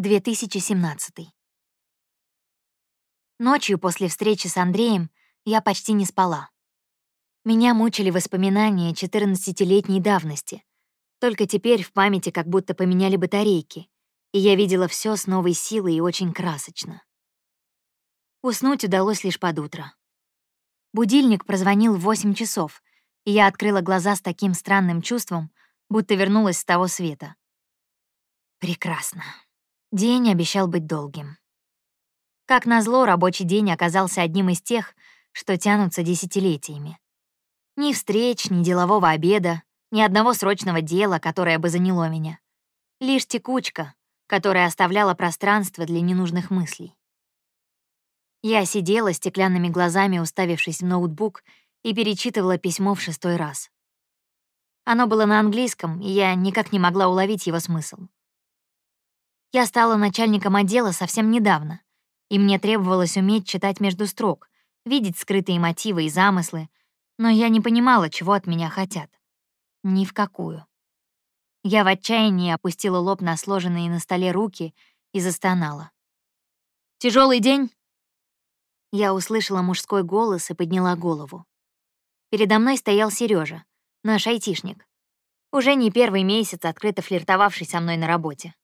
2017. Ночью после встречи с Андреем я почти не спала. Меня мучили воспоминания 14-летней давности. Только теперь в памяти как будто поменяли батарейки, и я видела все с новой силой и очень красочно. Уснуть удалось лишь под утро. Будильник прозвонил в 8 часов, и я открыла глаза с таким странным чувством, будто вернулась с того света. Прекрасно. День обещал быть долгим. Как назло, рабочий день оказался одним из тех, что тянутся десятилетиями. Ни встреч, ни делового обеда, ни одного срочного дела, которое бы заняло меня. Лишь текучка, которая оставляла пространство для ненужных мыслей. Я сидела стеклянными глазами, уставившись в ноутбук, и перечитывала письмо в шестой раз. Оно было на английском, и я никак не могла уловить его смысл. Я стала начальником отдела совсем недавно, и мне требовалось уметь читать между строк, видеть скрытые мотивы и замыслы, но я не понимала, чего от меня хотят. Ни в какую. Я в отчаянии опустила лоб на сложенные на столе руки и застонала. Тяжелый день?» Я услышала мужской голос и подняла голову. Передо мной стоял Сережа, наш айтишник, уже не первый месяц открыто флиртовавший со мной на работе.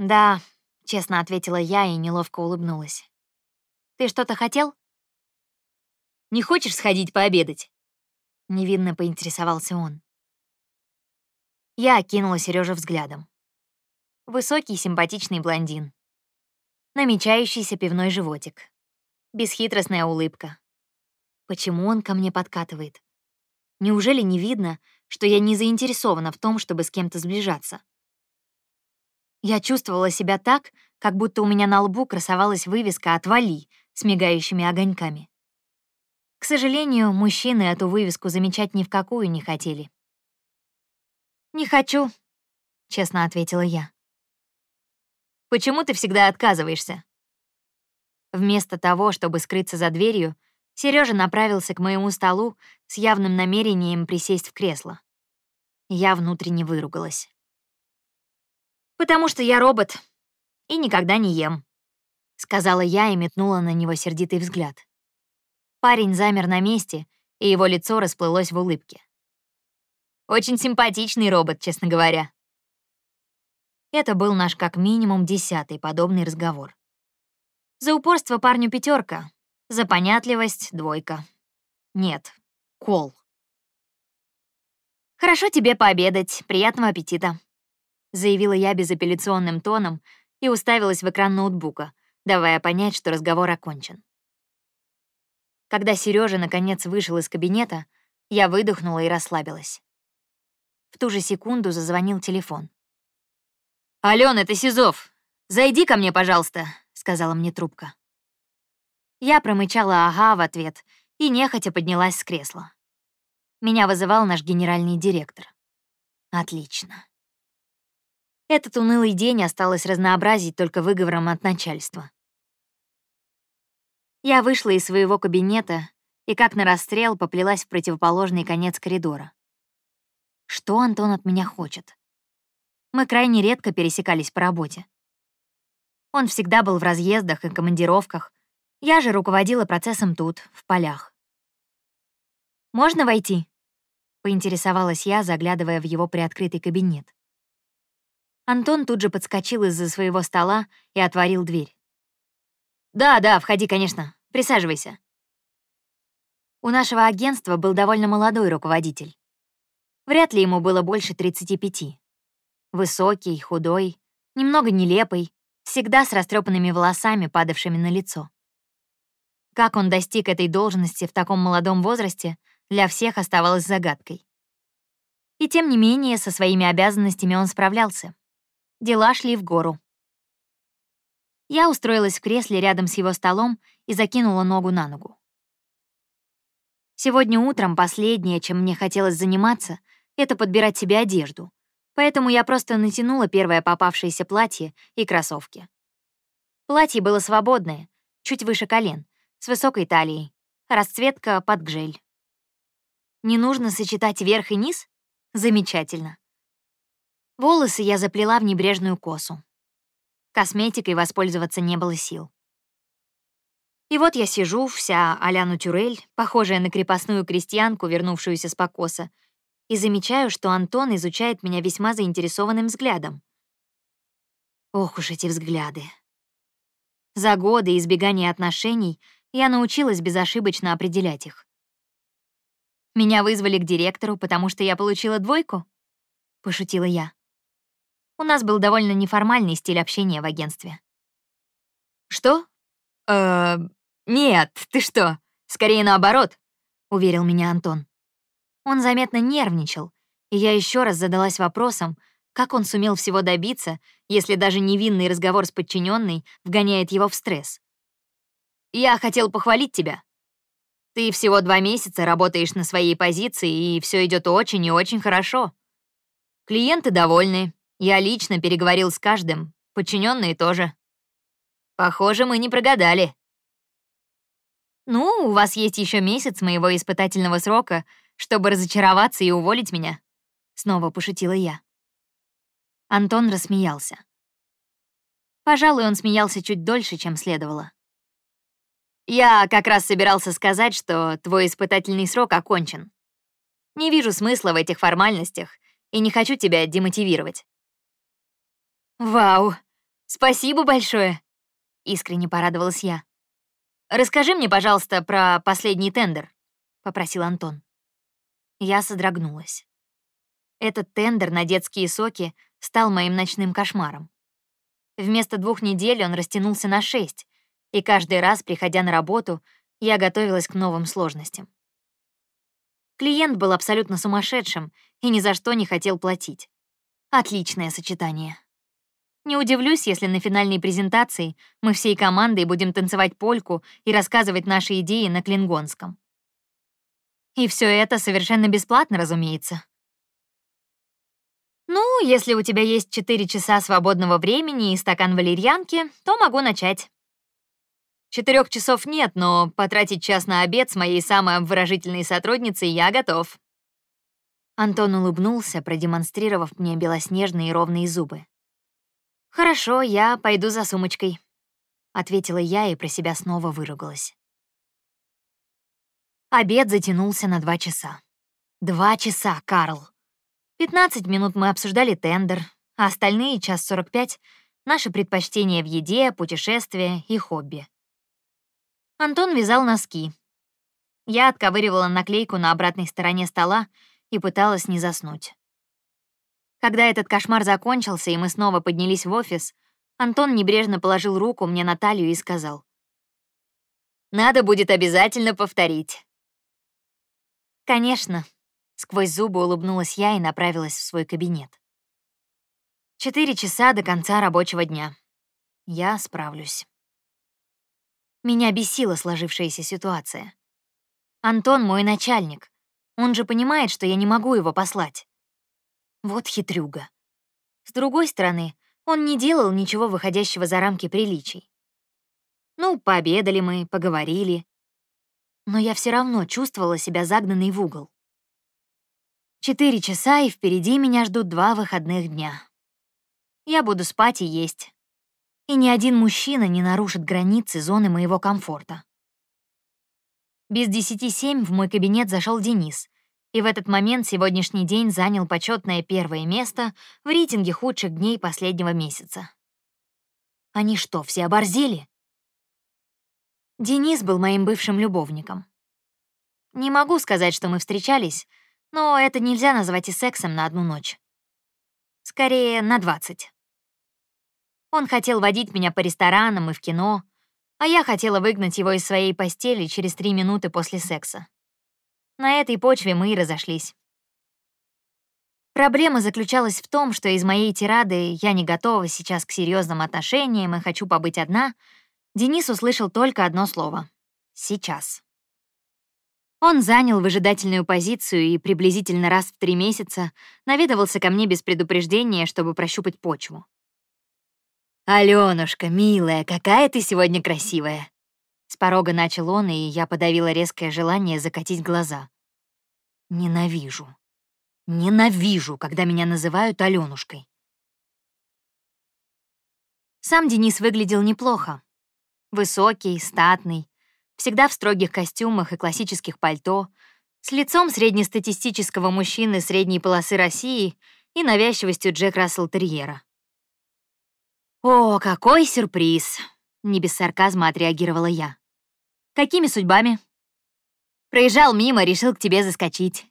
«Да», — честно ответила я и неловко улыбнулась. «Ты что-то хотел?» «Не хочешь сходить пообедать?» Невинно поинтересовался он. Я окинула Сережу взглядом. Высокий, симпатичный блондин. Намечающийся пивной животик. Бесхитростная улыбка. Почему он ко мне подкатывает? Неужели не видно, что я не заинтересована в том, чтобы с кем-то сближаться? Я чувствовала себя так, как будто у меня на лбу красовалась вывеска «Отвали» с мигающими огоньками. К сожалению, мужчины эту вывеску замечать ни в какую не хотели. «Не хочу», — честно ответила я. «Почему ты всегда отказываешься?» Вместо того, чтобы скрыться за дверью, Сережа направился к моему столу с явным намерением присесть в кресло. Я внутренне выругалась потому что я робот и никогда не ем», — сказала я и метнула на него сердитый взгляд. Парень замер на месте, и его лицо расплылось в улыбке. «Очень симпатичный робот, честно говоря». Это был наш как минимум десятый подобный разговор. За упорство парню пятерка, за понятливость — двойка. Нет, кол. «Хорошо тебе пообедать, приятного аппетита», заявила я безапелляционным тоном и уставилась в экран ноутбука, давая понять, что разговор окончен. Когда Сережа наконец вышел из кабинета, я выдохнула и расслабилась. В ту же секунду зазвонил телефон. «Алён, это Сизов. Зайди ко мне, пожалуйста», — сказала мне трубка. Я промычала «ага» в ответ и нехотя поднялась с кресла. Меня вызывал наш генеральный директор. Отлично. Этот унылый день осталось разнообразить только выговором от начальства. Я вышла из своего кабинета и, как на расстрел, поплелась в противоположный конец коридора. Что Антон от меня хочет? Мы крайне редко пересекались по работе. Он всегда был в разъездах и командировках. Я же руководила процессом тут, в полях. «Можно войти?» — поинтересовалась я, заглядывая в его приоткрытый кабинет. Антон тут же подскочил из-за своего стола и отворил дверь. «Да, да, входи, конечно. Присаживайся». У нашего агентства был довольно молодой руководитель. Вряд ли ему было больше 35. Высокий, худой, немного нелепый, всегда с растрепанными волосами, падавшими на лицо. Как он достиг этой должности в таком молодом возрасте, для всех оставалось загадкой. И тем не менее, со своими обязанностями он справлялся. Дела шли в гору. Я устроилась в кресле рядом с его столом и закинула ногу на ногу. Сегодня утром последнее, чем мне хотелось заниматься, это подбирать себе одежду, поэтому я просто натянула первое попавшееся платье и кроссовки. Платье было свободное, чуть выше колен, с высокой талией, расцветка под гжель. Не нужно сочетать верх и низ? Замечательно. Волосы я заплела в небрежную косу. Косметикой воспользоваться не было сил. И вот я сижу, вся а-ля натюрель, похожая на крепостную крестьянку, вернувшуюся с покоса, и замечаю, что Антон изучает меня весьма заинтересованным взглядом. Ох уж эти взгляды. За годы избегания отношений я научилась безошибочно определять их. «Меня вызвали к директору, потому что я получила двойку?» — пошутила я. У нас был довольно неформальный стиль общения в агентстве. «Что? Э, нет, ты что? Скорее наоборот», — уверил меня Антон. Он заметно нервничал, и я еще раз задалась вопросом, как он сумел всего добиться, если даже невинный разговор с подчиненной вгоняет его в стресс? «Я хотел похвалить тебя. Ты всего два месяца работаешь на своей позиции, и все идет очень и очень хорошо. Клиенты довольны, я лично переговорил с каждым, подчиненные тоже. Похоже, мы не прогадали. Ну, у вас есть еще месяц моего испытательного срока, чтобы разочароваться и уволить меня. Снова пошутила я. Антон рассмеялся. Пожалуй, он смеялся чуть дольше, чем следовало. «Я как раз собирался сказать, что твой испытательный срок окончен. Не вижу смысла в этих формальностях и не хочу тебя демотивировать». «Вау! Спасибо большое!» — искренне порадовалась я. «Расскажи мне, пожалуйста, про последний тендер», — попросил Антон. Я содрогнулась. Этот тендер на детские соки стал моим ночным кошмаром. Вместо двух недель он растянулся на шесть, и каждый раз, приходя на работу, я готовилась к новым сложностям. Клиент был абсолютно сумасшедшим и ни за что не хотел платить. Отличное сочетание. Не удивлюсь, если на финальной презентации мы всей командой будем танцевать польку и рассказывать наши идеи на клингонском. И все это совершенно бесплатно, разумеется. «Ну, если у тебя есть 4 часа свободного времени и стакан валерьянки, то могу начать». Четырех часов нет, но потратить час на обед с моей самой обворожительной сотрудницей я готов. Антон улыбнулся, продемонстрировав мне белоснежные ровные зубы. «Хорошо, я пойду за сумочкой», — ответила я и про себя снова выругалась. Обед затянулся на два часа. Два часа, Карл. 15 минут мы обсуждали тендер, а остальные час 45 — наши предпочтения в еде, путешествия и хобби. Антон вязал носки. Я отковыривала наклейку на обратной стороне стола и пыталась не заснуть. Когда этот кошмар закончился, и мы снова поднялись в офис, Антон небрежно положил руку мне на талию и сказал. «Надо будет обязательно повторить». «Конечно», Сквозь зубы улыбнулась я и направилась в свой кабинет. Четыре часа до конца рабочего дня. Я справлюсь. Меня бесила сложившаяся ситуация. Антон мой начальник. Он же понимает, что я не могу его послать. Вот хитрюга. С другой стороны, он не делал ничего выходящего за рамки приличий. Ну, пообедали мы, поговорили. Но я все равно чувствовала себя загнанной в угол. Четыре часа, и впереди меня ждут два выходных дня. Я буду спать и есть. И ни один мужчина не нарушит границы зоны моего комфорта. Без десяти семь в мой кабинет зашел Денис, и в этот момент сегодняшний день занял почетное первое место в рейтинге худших дней последнего месяца. Они что, все оборзели? Денис был моим бывшим любовником. Не могу сказать, что мы встречались, но это нельзя назвать и сексом на одну ночь. Скорее, на двадцать. Он хотел водить меня по ресторанам и в кино, а я хотела выгнать его из своей постели через три минуты после секса. На этой почве мы и разошлись. Проблема заключалась в том, что из моей тирады «я не готова сейчас к серьезным отношениям и хочу побыть одна» Денис услышал только одно слово — «сейчас». Он занял выжидательную позицию и приблизительно раз в три месяца наведывался ко мне без предупреждения, чтобы прощупать почву. «Алёнушка, милая, какая ты сегодня красивая!» С порога начал он, и я подавила резкое желание закатить глаза. Ненавижу. Ненавижу, когда меня называют Алёнушкой. Сам Денис выглядел неплохо. Высокий, статный, всегда в строгих костюмах и классических пальто, с лицом среднестатистического мужчины средней полосы России и навязчивостью Джек Рассел Терьера. «О, какой сюрприз!» — не без сарказма отреагировала я. «Какими судьбами?» «Проезжал мимо, решил к тебе заскочить».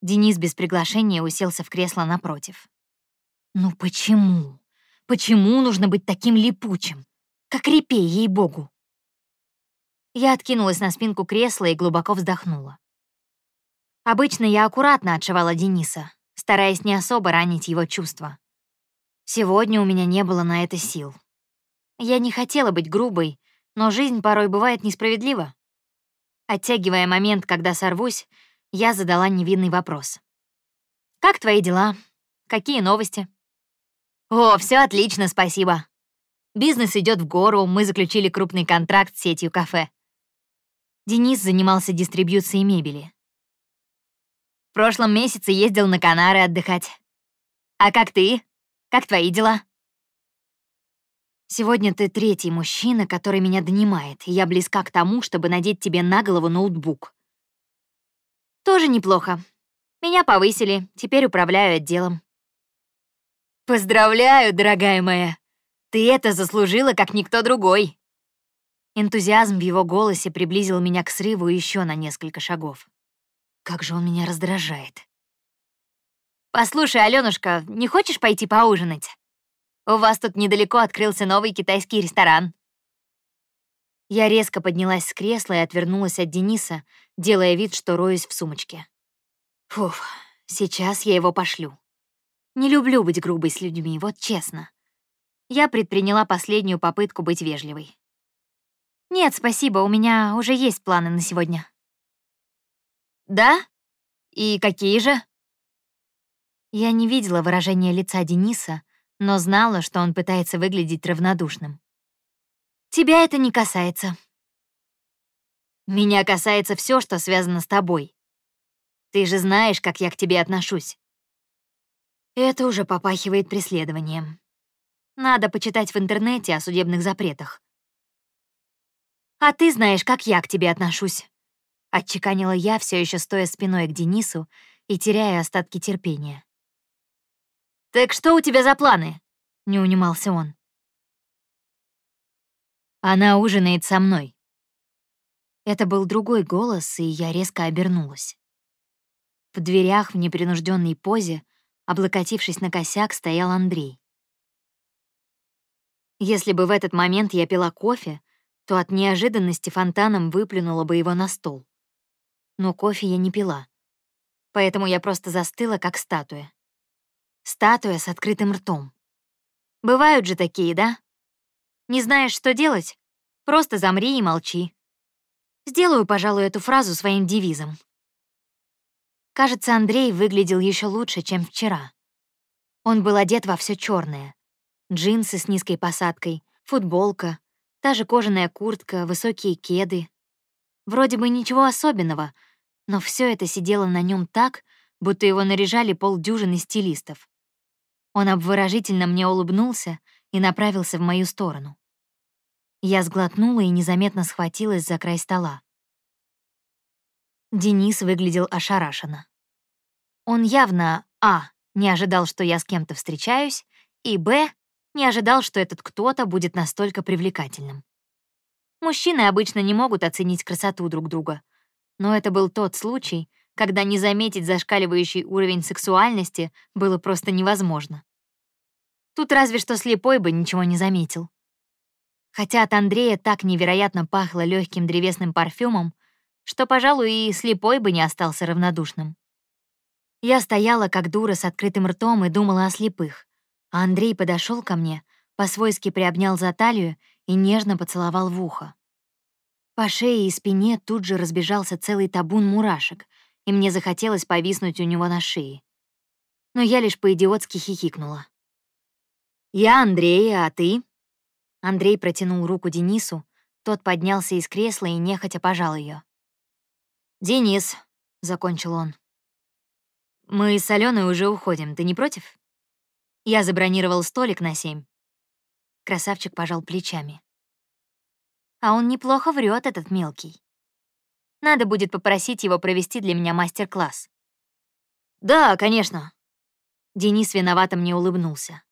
Денис без приглашения уселся в кресло напротив. «Ну почему? Почему нужно быть таким липучим? Как репей, ей-богу!» Я откинулась на спинку кресла и глубоко вздохнула. Обычно я аккуратно отшивала Дениса, стараясь не особо ранить его чувства. Сегодня у меня не было на это сил. Я не хотела быть грубой, но жизнь порой бывает несправедлива. Оттягивая момент, когда сорвусь, я задала невинный вопрос. «Как твои дела? Какие новости?» «О, все отлично, спасибо. Бизнес идет в гору, мы заключили крупный контракт с сетью кафе». Денис занимался дистрибьюцией мебели. В прошлом месяце ездил на Канары отдыхать. А как ты? Как твои дела?» «Сегодня ты третий мужчина, который меня донимает, и я близка к тому, чтобы надеть тебе на голову ноутбук». «Тоже неплохо. Меня повысили, теперь управляю отделом». «Поздравляю, дорогая моя! Ты это заслужила, как никто другой!» Энтузиазм в его голосе приблизил меня к срыву еще на несколько шагов. Как же он меня раздражает. «Послушай, Алёнушка, не хочешь пойти поужинать? У вас тут недалеко открылся новый китайский ресторан». Я резко поднялась с кресла и отвернулась от Дениса, делая вид, что роюсь в сумочке. Фуф, сейчас я его пошлю. Не люблю быть грубой с людьми, вот честно. Я предприняла последнюю попытку быть вежливой. «Нет, спасибо, у меня уже есть планы на сегодня». «Да? И какие же?» Я не видела выражения лица Дениса, но знала, что он пытается выглядеть равнодушным. «Тебя это не касается». «Меня касается все, что связано с тобой. Ты же знаешь, как я к тебе отношусь». Это уже попахивает преследованием. Надо почитать в интернете о судебных запретах. «А ты знаешь, как я к тебе отношусь», — отчеканила я, все еще стоя спиной к Денису и теряя остатки терпения. «Так что у тебя за планы?» — не унимался он. «Она ужинает со мной». Это был другой голос, и я резко обернулась. В дверях в непринужденной позе, облокотившись на косяк, стоял Андрей. Если бы в этот момент я пила кофе, то от неожиданности фонтаном выплюнула бы его на стол. Но кофе я не пила, поэтому я просто застыла, как статуя. Статуя с открытым ртом. Бывают же такие, да? Не знаешь, что делать? Просто замри и молчи. Сделаю, пожалуй, эту фразу своим девизом. Кажется, Андрей выглядел еще лучше, чем вчера. Он был одет во все черное: Джинсы с низкой посадкой, футболка, та же кожаная куртка, высокие кеды. Вроде бы ничего особенного, но все это сидело на нем так, будто его наряжали полдюжины стилистов. Он обворожительно мне улыбнулся и направился в мою сторону. Я сглотнула и незаметно схватилась за край стола. Денис выглядел ошарашенно. Он явно, а, не ожидал, что я с кем-то встречаюсь, и, б, не ожидал, что этот кто-то будет настолько привлекательным. Мужчины обычно не могут оценить красоту друг друга, но это был тот случай, когда не заметить зашкаливающий уровень сексуальности было просто невозможно. Тут разве что слепой бы ничего не заметил. Хотя от Андрея так невероятно пахло легким древесным парфюмом, что, пожалуй, и слепой бы не остался равнодушным. Я стояла как дура с открытым ртом и думала о слепых, а Андрей подошел ко мне, по-свойски приобнял за талию и нежно поцеловал в ухо. По шее и спине тут же разбежался целый табун мурашек, и мне захотелось повиснуть у него на шее. Но я лишь по-идиотски хихикнула. «Я Андрей, а ты?» Андрей протянул руку Денису, тот поднялся из кресла и нехотя пожал ее. «Денис», — закончил он. «Мы с Аленой уже уходим, ты не против?» Я забронировал столик на семь. Красавчик пожал плечами. А он неплохо врет, этот мелкий. Надо будет попросить его провести для меня мастер-класс. Да, конечно. Денис виновато мне улыбнулся.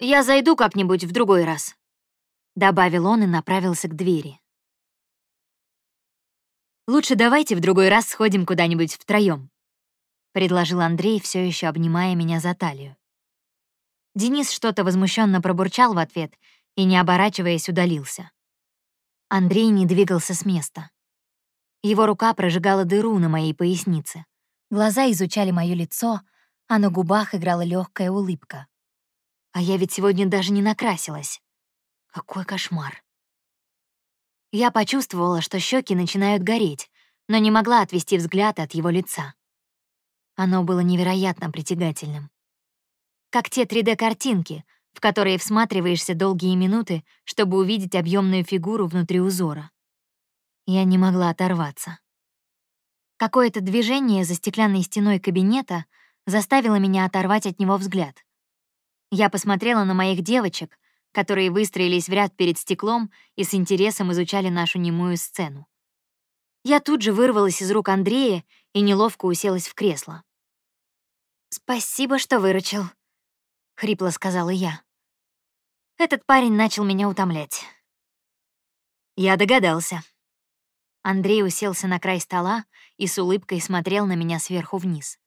Я зайду как-нибудь в другой раз, добавил он и направился к двери. Лучше давайте в другой раз сходим куда-нибудь втроем, предложил Андрей, все еще обнимая меня за талию. Денис что-то возмущенно пробурчал в ответ и, не оборачиваясь, удалился. Андрей не двигался с места. Его рука прожигала дыру на моей пояснице. Глаза изучали мое лицо, а на губах играла легкая улыбка. А я ведь сегодня даже не накрасилась. Какой кошмар. Я почувствовала, что щеки начинают гореть, но не могла отвести взгляд от его лица. Оно было невероятно притягательным. Как те 3D-картинки, в которые всматриваешься долгие минуты, чтобы увидеть объемную фигуру внутри узора. Я не могла оторваться. Какое-то движение за стеклянной стеной кабинета заставило меня оторвать от него взгляд. Я посмотрела на моих девочек, которые выстроились в ряд перед стеклом и с интересом изучали нашу немую сцену. Я тут же вырвалась из рук Андрея и неловко уселась в кресло. «Спасибо, что выручил», — хрипло сказала я. Этот парень начал меня утомлять. Я догадался. Андрей уселся на край стола и с улыбкой смотрел на меня сверху вниз.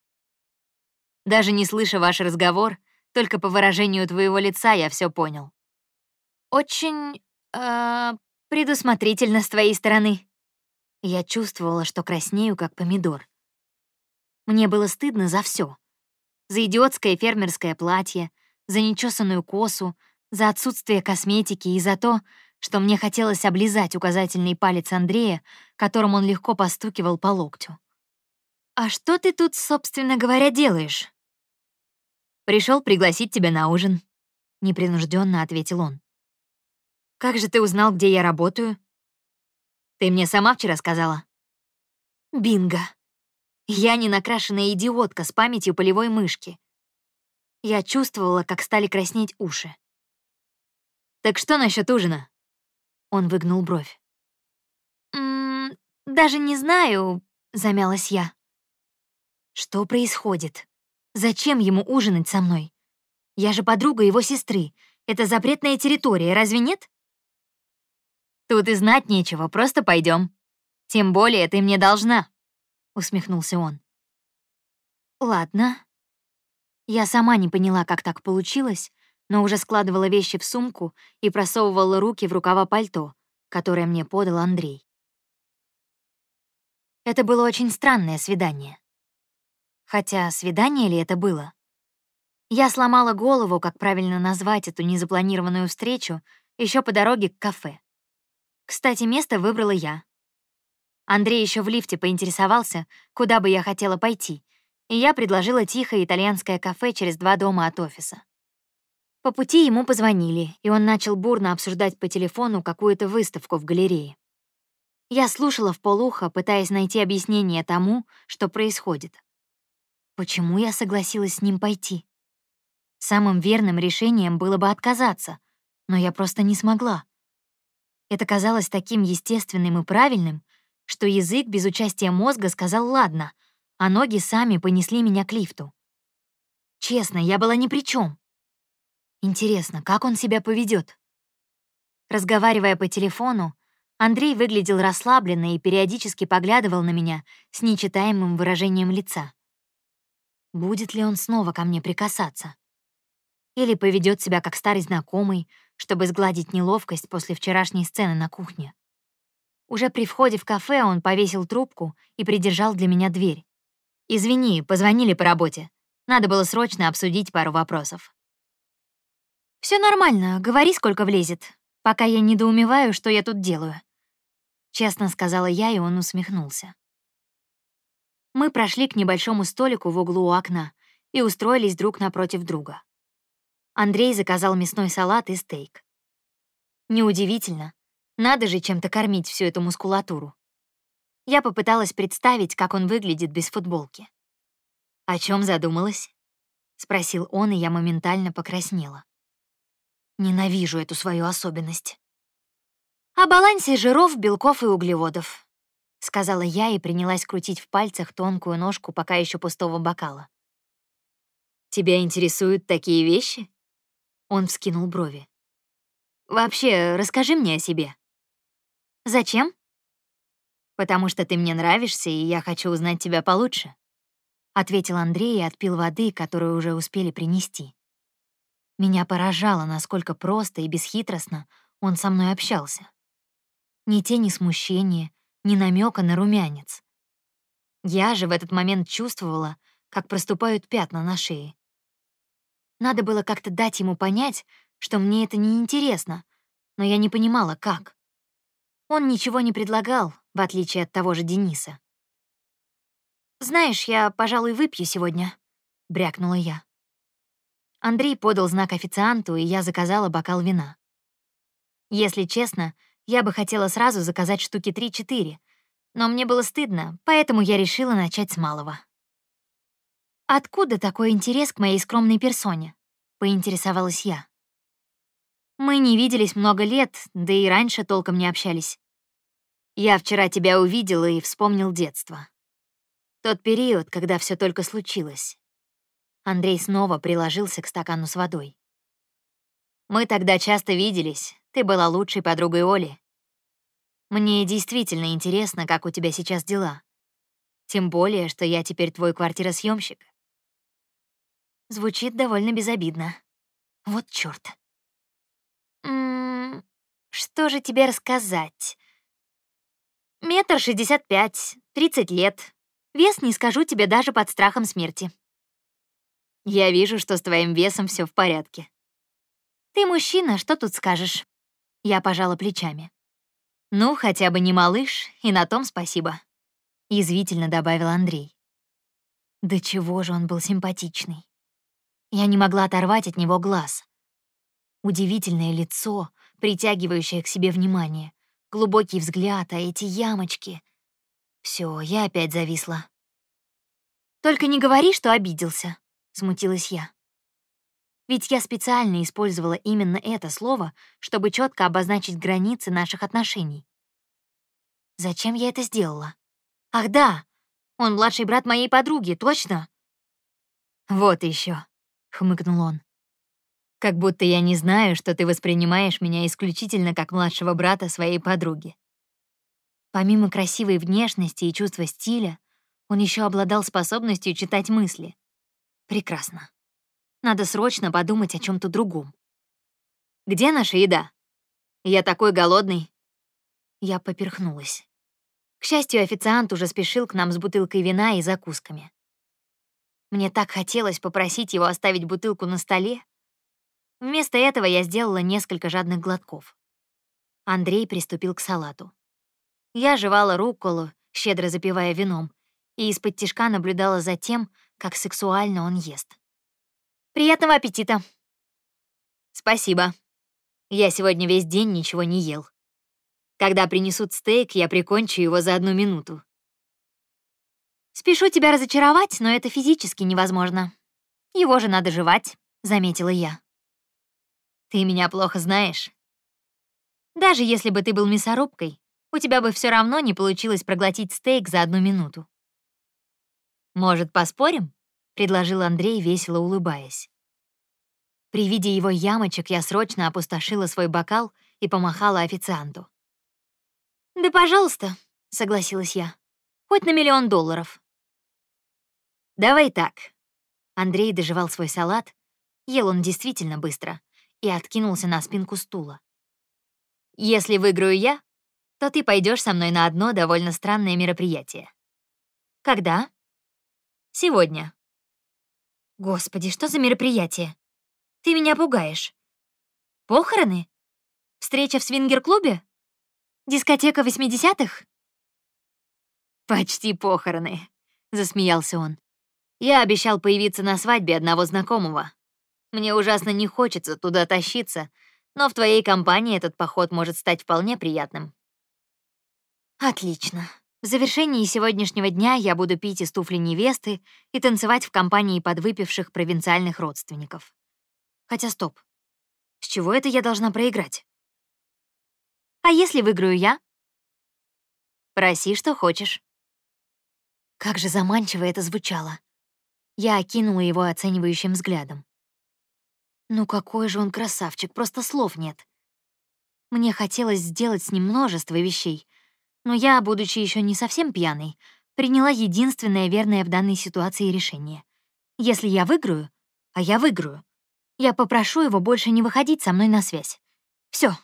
Даже не слыша ваш разговор, только по выражению твоего лица я все понял. Очень э, предусмотрительно с твоей стороны. Я чувствовала, что краснею, как помидор. Мне было стыдно за все: За идиотское фермерское платье, за нечесанную косу, за отсутствие косметики и за то, что мне хотелось облизать указательный палец Андрея, которым он легко постукивал по локтю. «А что ты тут, собственно говоря, делаешь?» Пришел пригласить тебя на ужин», — непринужденно ответил он. Как же ты узнал, где я работаю? Ты мне сама вчера сказала. Бинго. Я не накрашенная идиотка с памятью полевой мышки. Я чувствовала, как стали краснеть уши. Так что насчет ужина? Он выгнул бровь. «М даже не знаю, замялась я. Что происходит? Зачем ему ужинать со мной? Я же подруга его сестры. Это запретная территория, разве нет? Тут и знать нечего, просто пойдем. Тем более ты мне должна», — усмехнулся он. «Ладно». Я сама не поняла, как так получилось, но уже складывала вещи в сумку и просовывала руки в рукава пальто, которое мне подал Андрей. Это было очень странное свидание. Хотя свидание ли это было? Я сломала голову, как правильно назвать эту незапланированную встречу, еще по дороге к кафе. Кстати, место выбрала я. Андрей еще в лифте поинтересовался, куда бы я хотела пойти, и я предложила тихое итальянское кафе через два дома от офиса. По пути ему позвонили, и он начал бурно обсуждать по телефону какую-то выставку в галерее. Я слушала в полухо, пытаясь найти объяснение тому, что происходит. Почему я согласилась с ним пойти? Самым верным решением было бы отказаться, но я просто не смогла. Это казалось таким естественным и правильным, что язык без участия мозга сказал «ладно», а ноги сами понесли меня к лифту. Честно, я была ни при чем. Интересно, как он себя поведет? Разговаривая по телефону, Андрей выглядел расслабленно и периодически поглядывал на меня с нечитаемым выражением лица. Будет ли он снова ко мне прикасаться? Или поведет себя как старый знакомый, чтобы сгладить неловкость после вчерашней сцены на кухне. Уже при входе в кафе он повесил трубку и придержал для меня дверь. «Извини, позвонили по работе. Надо было срочно обсудить пару вопросов». Все нормально, говори, сколько влезет, пока я недоумеваю, что я тут делаю», — честно сказала я, и он усмехнулся. Мы прошли к небольшому столику в углу у окна и устроились друг напротив друга. Андрей заказал мясной салат и стейк. Неудивительно. Надо же чем-то кормить всю эту мускулатуру. Я попыталась представить, как он выглядит без футболки. «О чем задумалась?» — спросил он, и я моментально покраснела. Ненавижу эту свою особенность. О балансе жиров, белков и углеводов, сказала я и принялась крутить в пальцах тонкую ножку пока еще пустого бокала. Тебя интересуют такие вещи? Он вскинул брови. Вообще, расскажи мне о себе. Зачем? Потому что ты мне нравишься, и я хочу узнать тебя получше, ответил Андрей и отпил воды, которую уже успели принести. Меня поражало, насколько просто и бесхитростно он со мной общался. Ни тени смущения, ни намека на румянец. Я же в этот момент чувствовала, как проступают пятна на шее. Надо было как-то дать ему понять, что мне это не интересно, но я не понимала, как. Он ничего не предлагал, в отличие от того же Дениса. «Знаешь, я, пожалуй, выпью сегодня», — брякнула я. Андрей подал знак официанту, и я заказала бокал вина. Если честно, я бы хотела сразу заказать штуки 3-4, но мне было стыдно, поэтому я решила начать с малого. «Откуда такой интерес к моей скромной персоне?» — поинтересовалась я. «Мы не виделись много лет, да и раньше толком не общались. Я вчера тебя увидела и вспомнил детство. Тот период, когда все только случилось. Андрей снова приложился к стакану с водой. «Мы тогда часто виделись, ты была лучшей подругой Оли. Мне действительно интересно, как у тебя сейчас дела. Тем более, что я теперь твой квартиросъемщик. Звучит довольно безобидно. Вот чёрт. М -м, что же тебе рассказать? Метр шестьдесят пять, тридцать лет. Вес не скажу тебе даже под страхом смерти. Я вижу, что с твоим весом все в порядке. Ты мужчина, что тут скажешь? Я пожала плечами. Ну, хотя бы не малыш, и на том спасибо. Язвительно добавил Андрей. Да чего же он был симпатичный. Я не могла оторвать от него глаз. Удивительное лицо, притягивающее к себе внимание, глубокий взгляд, а эти ямочки. Все, я опять зависла. Только не говори, что обиделся смутилась я. Ведь я специально использовала именно это слово, чтобы четко обозначить границы наших отношений. Зачем я это сделала? Ах да, он младший брат моей подруги, точно? Вот еще, хмыкнул он. Как будто я не знаю, что ты воспринимаешь меня исключительно как младшего брата своей подруги. Помимо красивой внешности и чувства стиля, он еще обладал способностью читать мысли. Прекрасно. Надо срочно подумать о чем то другом. Где наша еда? Я такой голодный. Я поперхнулась. К счастью, официант уже спешил к нам с бутылкой вина и закусками. Мне так хотелось попросить его оставить бутылку на столе. Вместо этого я сделала несколько жадных глотков. Андрей приступил к салату. Я жевала рукколу, щедро запивая вином, и из-под тишка наблюдала за тем, как сексуально он ест. «Приятного аппетита!» «Спасибо. Я сегодня весь день ничего не ел. Когда принесут стейк, я прикончу его за одну минуту». «Спешу тебя разочаровать, но это физически невозможно. Его же надо жевать», — заметила я. «Ты меня плохо знаешь. Даже если бы ты был мясорубкой, у тебя бы все равно не получилось проглотить стейк за одну минуту. «Может, поспорим?» — предложил Андрей, весело улыбаясь. При виде его ямочек я срочно опустошила свой бокал и помахала официанту. «Да, пожалуйста», — согласилась я. «Хоть на миллион долларов». «Давай так». Андрей доживал свой салат, ел он действительно быстро, и откинулся на спинку стула. «Если выиграю я, то ты пойдешь со мной на одно довольно странное мероприятие». «Когда?» Сегодня. Господи, что за мероприятие? Ты меня пугаешь. Похороны? Встреча в свингер-клубе? Дискотека 80-х? Почти похороны, засмеялся он. Я обещал появиться на свадьбе одного знакомого. Мне ужасно не хочется туда тащиться, но в твоей компании этот поход может стать вполне приятным. Отлично. В завершении сегодняшнего дня я буду пить из туфли невесты и танцевать в компании подвыпивших провинциальных родственников. Хотя стоп. С чего это я должна проиграть? А если выиграю я? Проси, что хочешь. Как же заманчиво это звучало. Я окинула его оценивающим взглядом. Ну какой же он красавчик, просто слов нет. Мне хотелось сделать с ним множество вещей, но я, будучи еще не совсем пьяной, приняла единственное верное в данной ситуации решение. Если я выиграю, а я выиграю, я попрошу его больше не выходить со мной на связь. Все.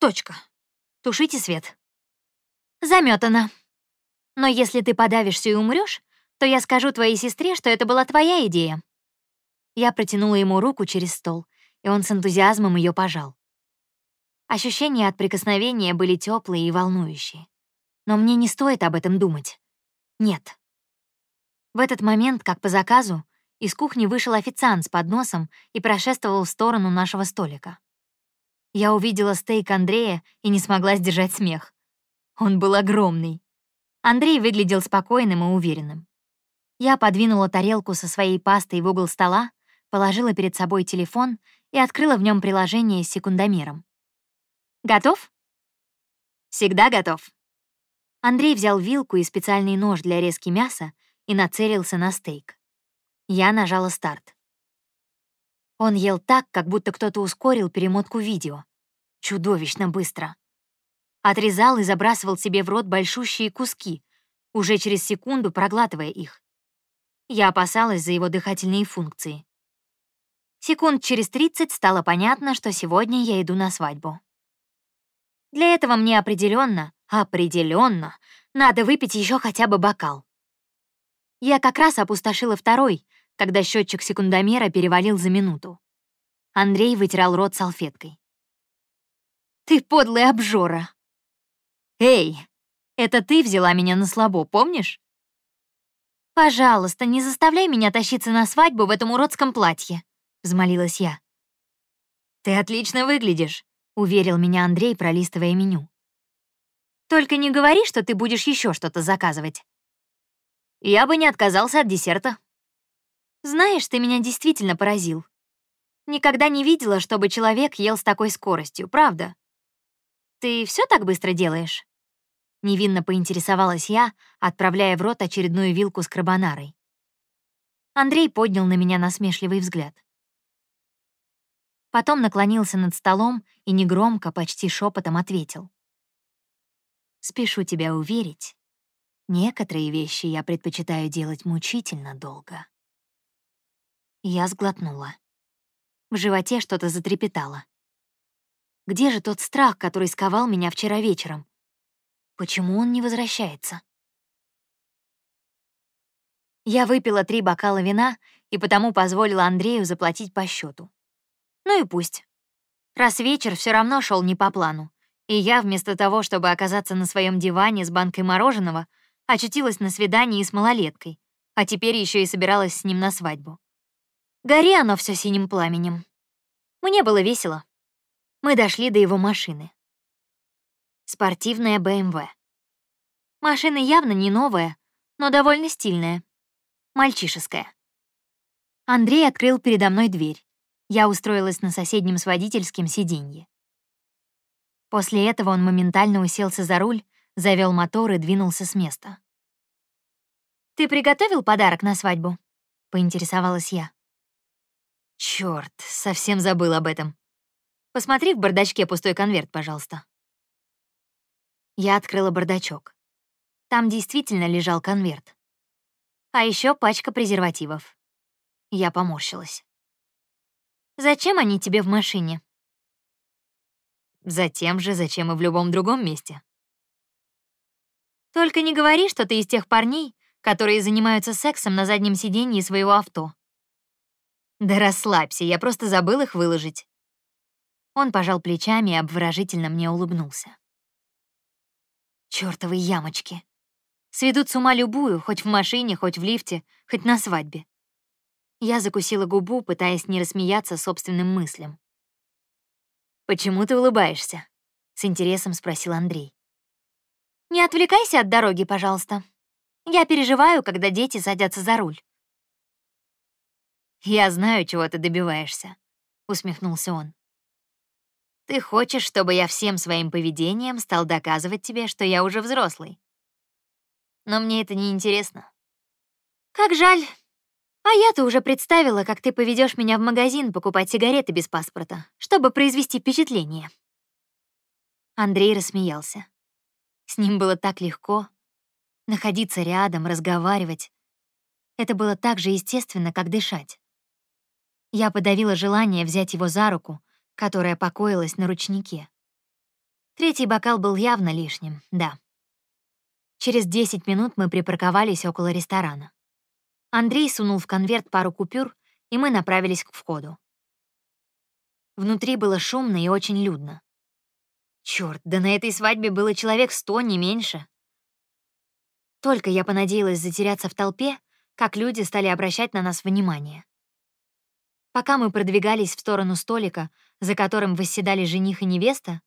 Точка. Тушите свет. Заметано. Но если ты подавишься и умрешь, то я скажу твоей сестре, что это была твоя идея. Я протянула ему руку через стол, и он с энтузиазмом ее пожал. Ощущения от прикосновения были теплые и волнующие. Но мне не стоит об этом думать. Нет. В этот момент, как по заказу, из кухни вышел официант с подносом и прошествовал в сторону нашего столика. Я увидела стейк Андрея и не смогла сдержать смех. Он был огромный. Андрей выглядел спокойным и уверенным. Я подвинула тарелку со своей пастой в угол стола, положила перед собой телефон и открыла в нем приложение с секундомером. «Готов?» «Всегда готов». Андрей взял вилку и специальный нож для резки мяса и нацелился на стейк. Я нажала старт. Он ел так, как будто кто-то ускорил перемотку видео. Чудовищно быстро отрезал и забрасывал себе в рот большущие куски, уже через секунду проглатывая их. Я опасалась за его дыхательные функции. Секунд через 30 стало понятно, что сегодня я иду на свадьбу. Для этого мне определенно, определенно, надо выпить еще хотя бы бокал. Я как раз опустошила второй, когда счетчик секундомера перевалил за минуту. Андрей вытирал рот салфеткой. «Ты подлый обжора!» «Эй, это ты взяла меня на слабо, помнишь?» «Пожалуйста, не заставляй меня тащиться на свадьбу в этом уродском платье», — взмолилась я. «Ты отлично выглядишь», — уверил меня Андрей, пролистывая меню. «Только не говори, что ты будешь еще что-то заказывать». «Я бы не отказался от десерта». «Знаешь, ты меня действительно поразил. Никогда не видела, чтобы человек ел с такой скоростью, правда?» «Ты все так быстро делаешь?» Невинно поинтересовалась я, отправляя в рот очередную вилку с карбонарой. Андрей поднял на меня насмешливый взгляд. Потом наклонился над столом и негромко, почти шепотом ответил. «Спешу тебя уверить, некоторые вещи я предпочитаю делать мучительно долго». Я сглотнула. В животе что-то затрепетало. Где же тот страх, который сковал меня вчера вечером? Почему он не возвращается? Я выпила три бокала вина и потому позволила Андрею заплатить по счету. Ну и пусть. Раз вечер все равно шел не по плану, и я вместо того, чтобы оказаться на своем диване с банкой мороженого, очутилась на свидании с малолеткой, а теперь еще и собиралась с ним на свадьбу. Гори оно все синим пламенем. Мне было весело. Мы дошли до его машины. Спортивная БМВ. Машина явно не новая, но довольно стильная. Мальчишеская. Андрей открыл передо мной дверь. Я устроилась на соседнем с водительским сиденье. После этого он моментально уселся за руль, завел мотор и двинулся с места. «Ты приготовил подарок на свадьбу?» — поинтересовалась я. Черт, совсем забыл об этом. Посмотри в бардачке пустой конверт, пожалуйста. Я открыла бардачок. Там действительно лежал конверт. А еще пачка презервативов. Я поморщилась. «Зачем они тебе в машине?» «Затем же, зачем и в любом другом месте». «Только не говори, что ты из тех парней, которые занимаются сексом на заднем сиденье своего авто». «Да расслабься, я просто забыл их выложить». Он пожал плечами и обворожительно мне улыбнулся. Чёртовы ямочки. Сведут с ума любую, хоть в машине, хоть в лифте, хоть на свадьбе. Я закусила губу, пытаясь не рассмеяться собственным мыслям. «Почему ты улыбаешься?» — с интересом спросил Андрей. «Не отвлекайся от дороги, пожалуйста. Я переживаю, когда дети садятся за руль». «Я знаю, чего ты добиваешься», — усмехнулся он. Ты хочешь, чтобы я всем своим поведением стал доказывать тебе, что я уже взрослый? Но мне это не интересно. Как жаль. А я-то уже представила, как ты поведешь меня в магазин покупать сигареты без паспорта, чтобы произвести впечатление. Андрей рассмеялся. С ним было так легко. Находиться рядом, разговаривать. Это было так же естественно, как дышать. Я подавила желание взять его за руку, которая покоилась на ручнике. Третий бокал был явно лишним, да. Через 10 минут мы припарковались около ресторана. Андрей сунул в конверт пару купюр, и мы направились к входу. Внутри было шумно и очень людно. Чёрт, да на этой свадьбе было человек сто, не меньше. Только я понадеялась затеряться в толпе, как люди стали обращать на нас внимание. Пока мы продвигались в сторону столика, за которым восседали жених и невеста,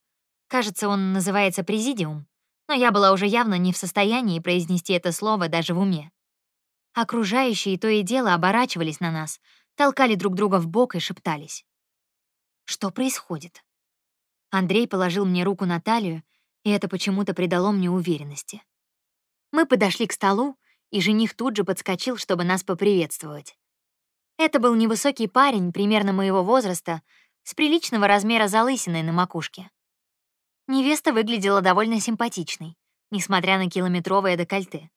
кажется, он называется президиум, но я была уже явно не в состоянии произнести это слово даже в уме. Окружающие то и дело оборачивались на нас, толкали друг друга в бок и шептались. Что происходит? Андрей положил мне руку на талию, и это почему-то придало мне уверенности. Мы подошли к столу, и жених тут же подскочил, чтобы нас поприветствовать. Это был невысокий парень, примерно моего возраста, с приличного размера залысиной на макушке. Невеста выглядела довольно симпатичной, несмотря на километровое декольте.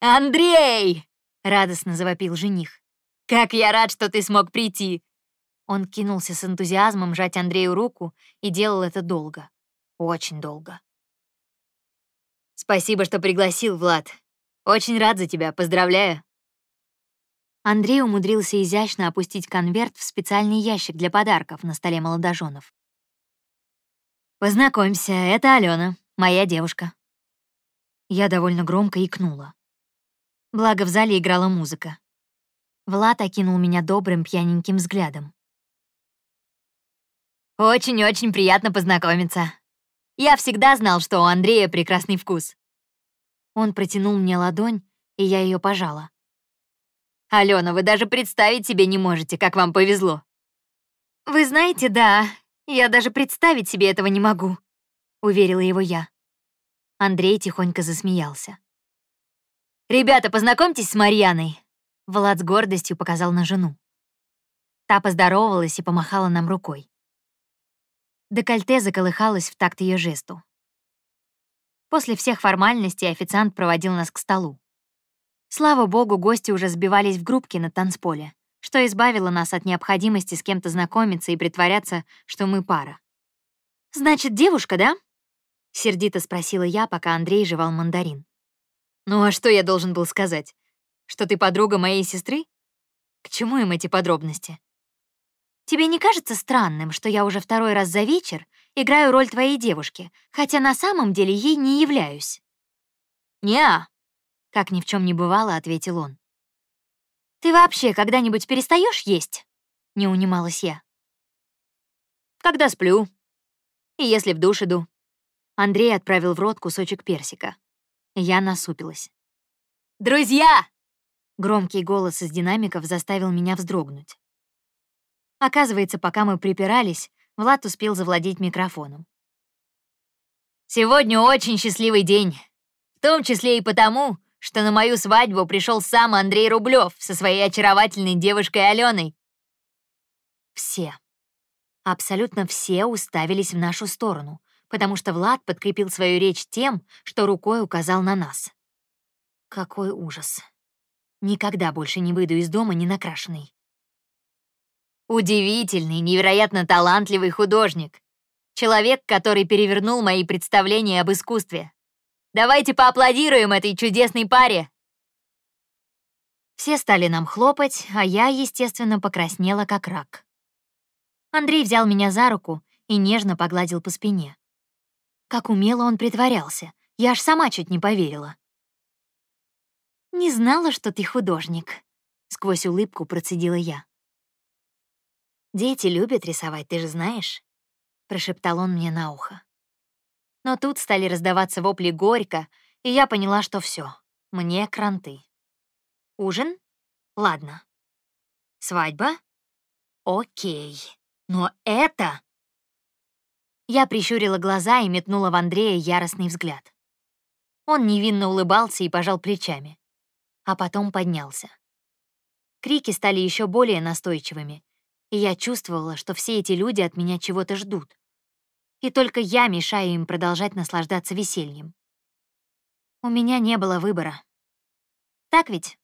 «Андрей!» — радостно завопил жених. «Как я рад, что ты смог прийти!» Он кинулся с энтузиазмом жать Андрею руку и делал это долго. Очень долго. «Спасибо, что пригласил, Влад. Очень рад за тебя, поздравляю!» Андрей умудрился изящно опустить конверт в специальный ящик для подарков на столе молодоженов. «Познакомься, это Алена, моя девушка». Я довольно громко икнула. Благо в зале играла музыка. Влад окинул меня добрым пьяненьким взглядом. «Очень-очень приятно познакомиться. Я всегда знал, что у Андрея прекрасный вкус». Он протянул мне ладонь, и я ее пожала. Алена, вы даже представить себе не можете, как вам повезло. Вы знаете, да, я даже представить себе этого не могу, уверила его я. Андрей тихонько засмеялся. «Ребята, познакомьтесь с Марьяной!» Влад с гордостью показал на жену. Та поздоровалась и помахала нам рукой. Декольте заколыхалось в такт ее жесту. После всех формальностей официант проводил нас к столу. Слава богу, гости уже сбивались в группки на танцполе, что избавило нас от необходимости с кем-то знакомиться и притворяться, что мы пара. «Значит, девушка, да?» — сердито спросила я, пока Андрей жевал мандарин. «Ну а что я должен был сказать? Что ты подруга моей сестры? К чему им эти подробности?» «Тебе не кажется странным, что я уже второй раз за вечер играю роль твоей девушки, хотя на самом деле ей не являюсь?» «Не-а», как ни в чем не бывало, ответил он. «Ты вообще когда-нибудь перестаешь есть?» — не унималась я. «Когда сплю. И если в душ иду». Андрей отправил в рот кусочек персика. Я насупилась. «Друзья!» Громкий голос из динамиков заставил меня вздрогнуть. Оказывается, пока мы припирались, Влад успел завладеть микрофоном. «Сегодня очень счастливый день, в том числе и потому, что на мою свадьбу пришел сам Андрей Рублев со своей очаровательной девушкой Аленой. Все, абсолютно все уставились в нашу сторону, потому что Влад подкрепил свою речь тем, что рукой указал на нас. Какой ужас. Никогда больше не выйду из дома не накрашенной. Удивительный, невероятно талантливый художник. Человек, который перевернул мои представления об искусстве. Давайте поаплодируем этой чудесной паре!» Все стали нам хлопать, а я, естественно, покраснела как рак. Андрей взял меня за руку и нежно погладил по спине. Как умело он притворялся, я аж сама чуть не поверила. «Не знала, что ты художник», — сквозь улыбку процедила я. «Дети любят рисовать, ты же знаешь», — прошептал он мне на ухо. Но тут стали раздаваться вопли горько, и я поняла, что все, мне кранты. Ужин? Ладно. Свадьба? Окей. Но это Я прищурила глаза и метнула в Андрея яростный взгляд. Он невинно улыбался и пожал плечами, а потом поднялся. Крики стали еще более настойчивыми, и я чувствовала, что все эти люди от меня чего-то ждут. И только я мешаю им продолжать наслаждаться весельем. У меня не было выбора. Так ведь?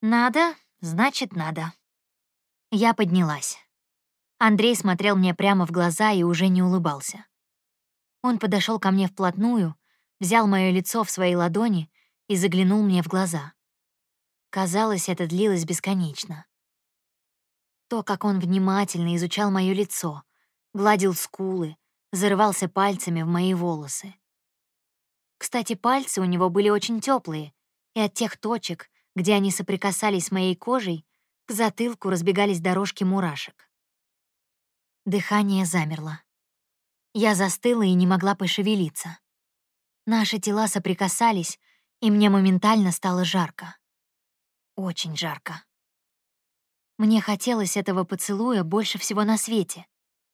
Надо, значит, надо. Я поднялась. Андрей смотрел мне прямо в глаза и уже не улыбался. Он подошел ко мне вплотную, взял мое лицо в свои ладони и заглянул мне в глаза. Казалось, это длилось бесконечно. То, как он внимательно изучал мое лицо, гладил скулы, зарывался пальцами в мои волосы. Кстати, пальцы у него были очень теплые, и от тех точек, где они соприкасались с моей кожей, к затылку разбегались дорожки мурашек. Дыхание замерло. Я застыла и не могла пошевелиться. Наши тела соприкасались, и мне моментально стало жарко. Очень жарко. Мне хотелось этого поцелуя больше всего на свете,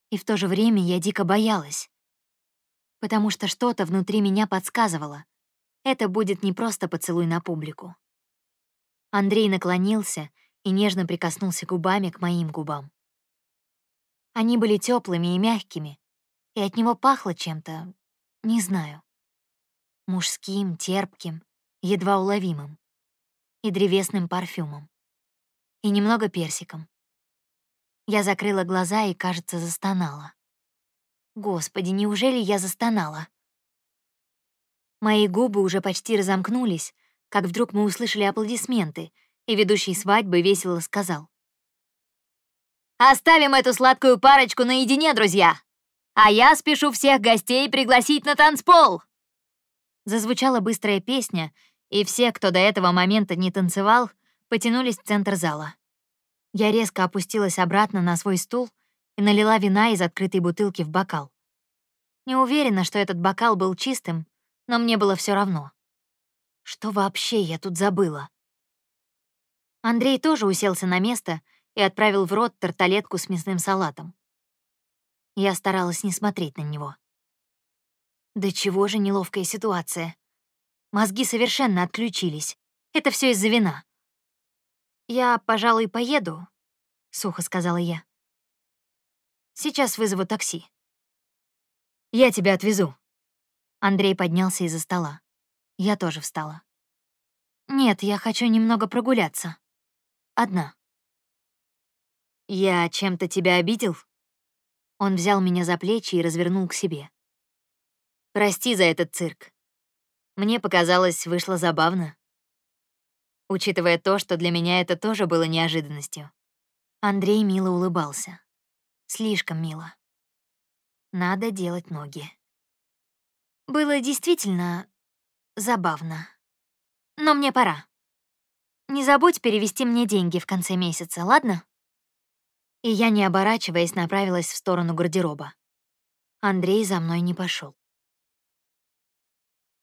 и в то же время я дико боялась, потому что что-то внутри меня подсказывало. Это будет не просто поцелуй на публику. Андрей наклонился и нежно прикоснулся губами к моим губам. Они были теплыми и мягкими, и от него пахло чем-то, не знаю, мужским, терпким, едва уловимым, и древесным парфюмом и немного персиком. Я закрыла глаза и, кажется, застонала. Господи, неужели я застонала? Мои губы уже почти разомкнулись, как вдруг мы услышали аплодисменты, и ведущий свадьбы весело сказал. «Оставим эту сладкую парочку наедине, друзья! А я спешу всех гостей пригласить на танцпол!» Зазвучала быстрая песня, и все, кто до этого момента не танцевал, потянулись в центр зала. Я резко опустилась обратно на свой стул и налила вина из открытой бутылки в бокал. Не уверена, что этот бокал был чистым, но мне было все равно. Что вообще я тут забыла? Андрей тоже уселся на место и отправил в рот тарталетку с мясным салатом. Я старалась не смотреть на него. Да чего же неловкая ситуация. Мозги совершенно отключились. Это все из-за вина. «Я, пожалуй, поеду», — сухо сказала я. «Сейчас вызову такси». «Я тебя отвезу». Андрей поднялся из-за стола. Я тоже встала. «Нет, я хочу немного прогуляться. Одна». «Я чем-то тебя обидел?» Он взял меня за плечи и развернул к себе. «Прости за этот цирк. Мне показалось, вышло забавно» учитывая то, что для меня это тоже было неожиданностью. Андрей мило улыбался. Слишком мило. Надо делать ноги. Было действительно забавно. Но мне пора. Не забудь перевести мне деньги в конце месяца, ладно? И я, не оборачиваясь, направилась в сторону гардероба. Андрей за мной не пошел.